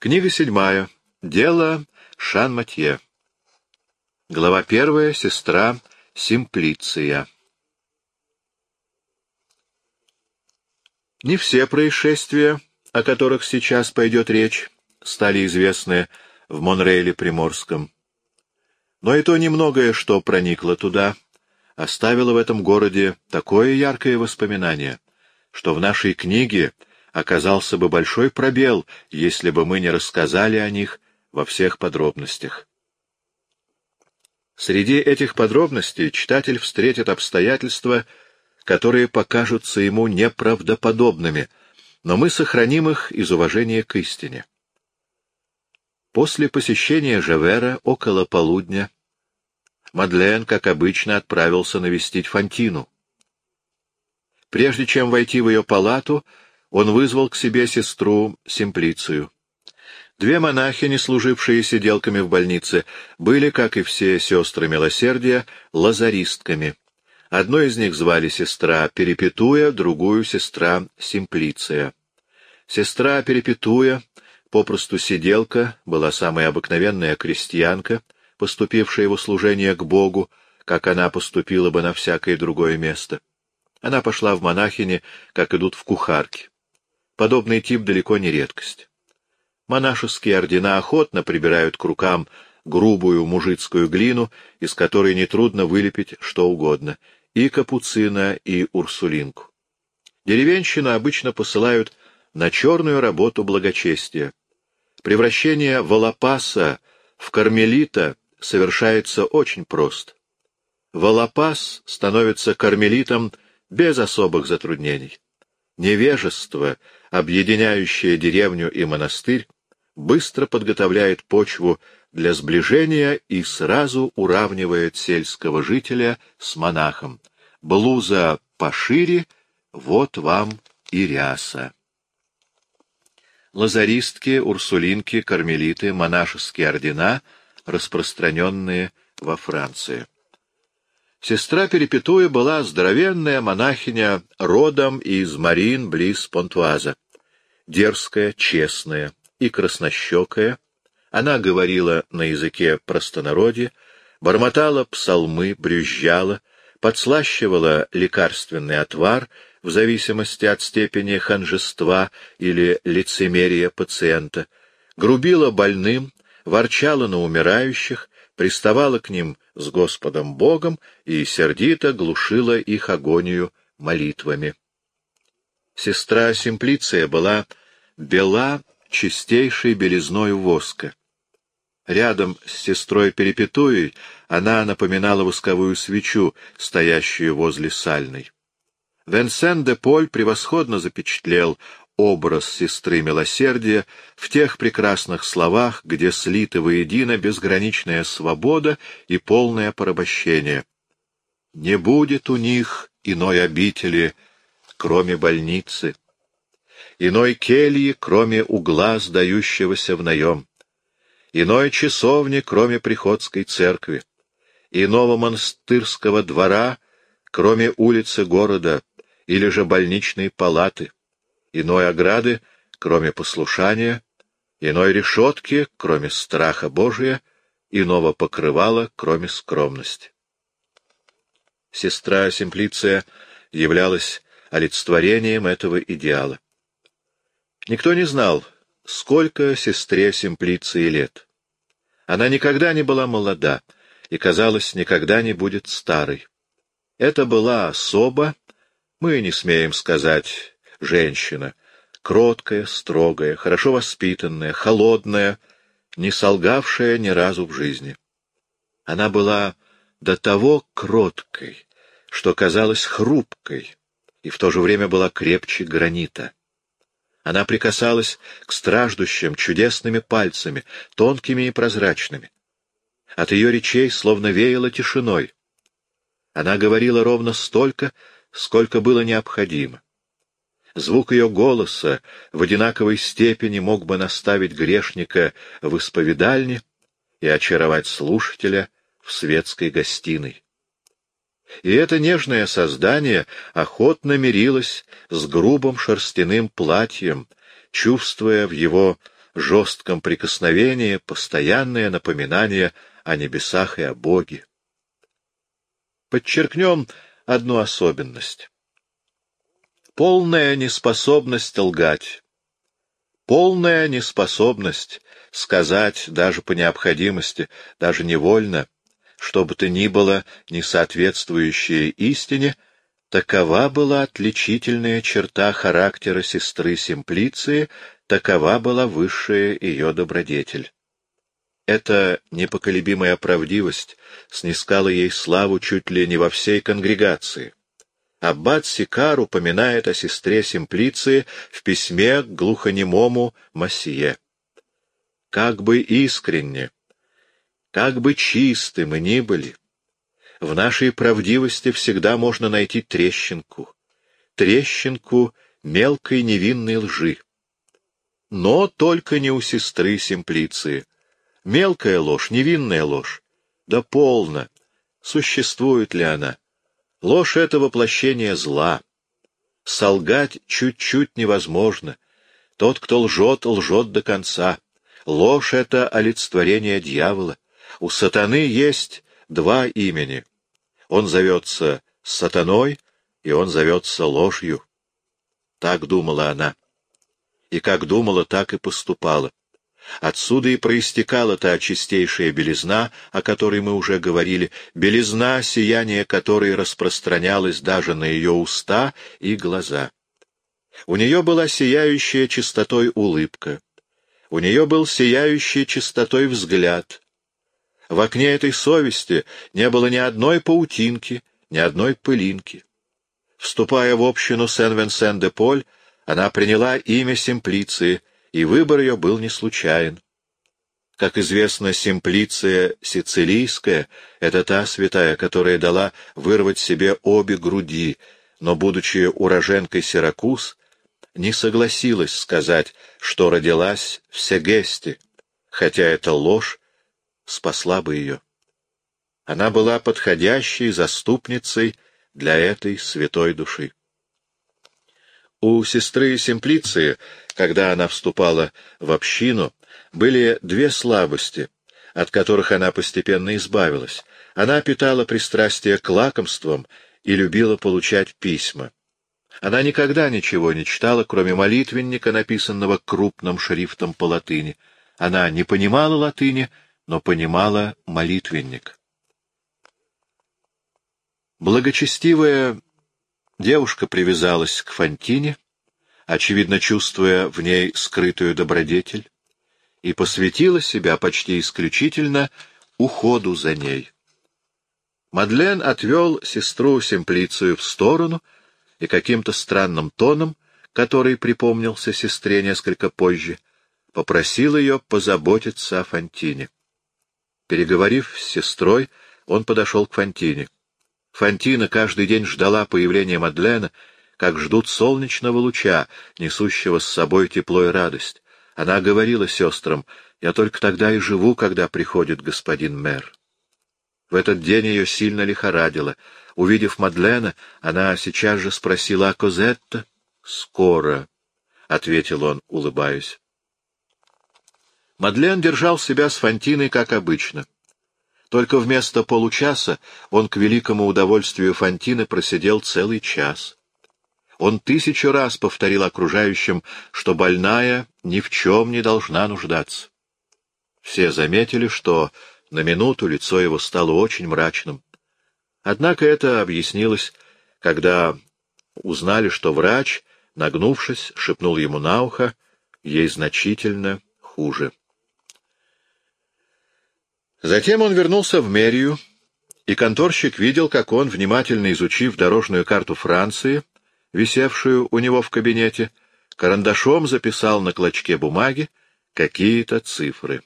Книга седьмая. Дело Шан-Матье. Глава первая. Сестра Симплиция. Не все происшествия, о которых сейчас пойдет речь, стали известны в Монрейле Приморском. Но и то немногое, что проникло туда, оставило в этом городе такое яркое воспоминание, что в нашей книге оказался бы большой пробел, если бы мы не рассказали о них во всех подробностях. Среди этих подробностей читатель встретит обстоятельства, которые покажутся ему неправдоподобными, но мы сохраним их из уважения к истине. После посещения Жавера около полудня Мадлен, как обычно, отправился навестить Фантину. Прежде чем войти в ее палату, он вызвал к себе сестру Симплицию. Две монахини, служившие сиделками в больнице, были, как и все сестры милосердия, лазаристками. Одной из них звали сестра Перепетуя, другую — сестра Симплиция. Сестра Перепетуя, попросту сиделка, была самая обыкновенная крестьянка, поступившая в служение к Богу, как она поступила бы на всякое другое место. Она пошла в монахини, как идут в кухарки. Подобный тип далеко не редкость. Монашеские ордена охотно прибирают к рукам грубую мужицкую глину, из которой нетрудно вылепить что угодно, и капуцина, и урсулинку. Деревенщину обычно посылают на черную работу благочестия. Превращение волопаса в кармелита совершается очень просто. Волопас становится кармелитом без особых затруднений. Невежество, объединяющее деревню и монастырь, быстро подготовляет почву для сближения и сразу уравнивает сельского жителя с монахом. Блуза пошире, вот вам и ряса. Лазаристки, урсулинки, кармелиты, монашеские ордена, распространенные во Франции. Сестра Перепетуя была здоровенная монахиня родом из Марин близ Понтуаза. Дерзкая, честная и краснощекая, она говорила на языке простонародья, бормотала псалмы, брюзжала, подслащивала лекарственный отвар в зависимости от степени ханжества или лицемерия пациента, грубила больным, ворчала на умирающих, приставала к ним с Господом Богом и сердито глушила их агонию молитвами. Сестра Симплиция была бела чистейшей белизною воска. Рядом с сестрой Перепетуей она напоминала восковую свечу, стоящую возле сальной. Венсен де Поль превосходно запечатлел образ сестры милосердия в тех прекрасных словах, где слиты воедино безграничная свобода и полное порабощение. Не будет у них иной обители, кроме больницы, иной кельи, кроме угла, сдающегося в наем, иной часовни, кроме приходской церкви, иного монастырского двора, кроме улицы города или же больничной палаты иной ограды, кроме послушания, иной решетки, кроме страха Божия, иного покрывала, кроме скромности. Сестра Симплиция являлась олицетворением этого идеала. Никто не знал, сколько сестре Симплиции лет. Она никогда не была молода и, казалось, никогда не будет старой. Это была особа, мы не смеем сказать женщина, кроткая, строгая, хорошо воспитанная, холодная, не солгавшая ни разу в жизни. Она была до того кроткой, что казалась хрупкой, и в то же время была крепче гранита. Она прикасалась к страждущим чудесными пальцами, тонкими и прозрачными. От ее речей словно веяло тишиной. Она говорила ровно столько, сколько было необходимо. Звук ее голоса в одинаковой степени мог бы наставить грешника в исповедальне и очаровать слушателя в светской гостиной. И это нежное создание охотно мирилось с грубым шерстяным платьем, чувствуя в его жестком прикосновении постоянное напоминание о небесах и о Боге. Подчеркнем одну особенность. Полная неспособность лгать, полная неспособность сказать даже по необходимости, даже невольно, что бы то ни было, не соответствующее истине, такова была отличительная черта характера сестры Симплиции, такова была высшая ее добродетель. Эта непоколебимая правдивость снискала ей славу чуть ли не во всей конгрегации. Аббат Сикар упоминает о сестре Симплиции в письме к глухонемому Массие. Как бы искренне, как бы чисты мы ни были, в нашей правдивости всегда можно найти трещинку, трещинку мелкой невинной лжи. Но только не у сестры Симплиции. Мелкая ложь, невинная ложь. Да полно. Существует ли она? Ложь — это воплощение зла. Солгать чуть-чуть невозможно. Тот, кто лжет, лжет до конца. Ложь — это олицетворение дьявола. У сатаны есть два имени. Он зовется сатаной, и он зовется ложью. Так думала она. И как думала, так и поступала. Отсюда и проистекала та чистейшая белизна, о которой мы уже говорили, белизна, сияние которой распространялось даже на ее уста и глаза. У нее была сияющая чистотой улыбка. У нее был сияющий чистотой взгляд. В окне этой совести не было ни одной паутинки, ни одной пылинки. Вступая в общину Сен-Венсен-де-Поль, она приняла имя Симплиции — и выбор ее был не случайен. Как известно, Симплиция Сицилийская — это та святая, которая дала вырвать себе обе груди, но, будучи уроженкой Сиракуз, не согласилась сказать, что родилась в Сегесте, хотя эта ложь спасла бы ее. Она была подходящей заступницей для этой святой души. У сестры Симплиции, когда она вступала в общину, были две слабости, от которых она постепенно избавилась. Она питала пристрастие к лакомствам и любила получать письма. Она никогда ничего не читала, кроме молитвенника, написанного крупным шрифтом по латыни. Она не понимала латыни, но понимала молитвенник. Благочестивая Девушка привязалась к Фантине, очевидно чувствуя в ней скрытую добродетель, и посвятила себя почти исключительно уходу за ней. Мадлен отвел сестру Симплицию в сторону и каким-то странным тоном, который припомнился сестре несколько позже, попросил ее позаботиться о Фантине. Переговорив с сестрой, он подошел к Фантине. Фантина каждый день ждала появления Мадлена, как ждут солнечного луча, несущего с собой тепло и радость. Она говорила сестрам, «Я только тогда и живу, когда приходит господин мэр». В этот день ее сильно лихорадило. Увидев Мадлена, она сейчас же спросила о Козетто. «Скоро», — ответил он, улыбаясь. Мадлен держал себя с Фантиной, как обычно. Только вместо получаса он к великому удовольствию Фантины просидел целый час. Он тысячу раз повторил окружающим, что больная ни в чем не должна нуждаться. Все заметили, что на минуту лицо его стало очень мрачным. Однако это объяснилось, когда узнали, что врач, нагнувшись, шепнул ему на ухо, ей значительно хуже. Затем он вернулся в мэрию, и конторщик видел, как он, внимательно изучив дорожную карту Франции, висевшую у него в кабинете, карандашом записал на клочке бумаги какие-то цифры.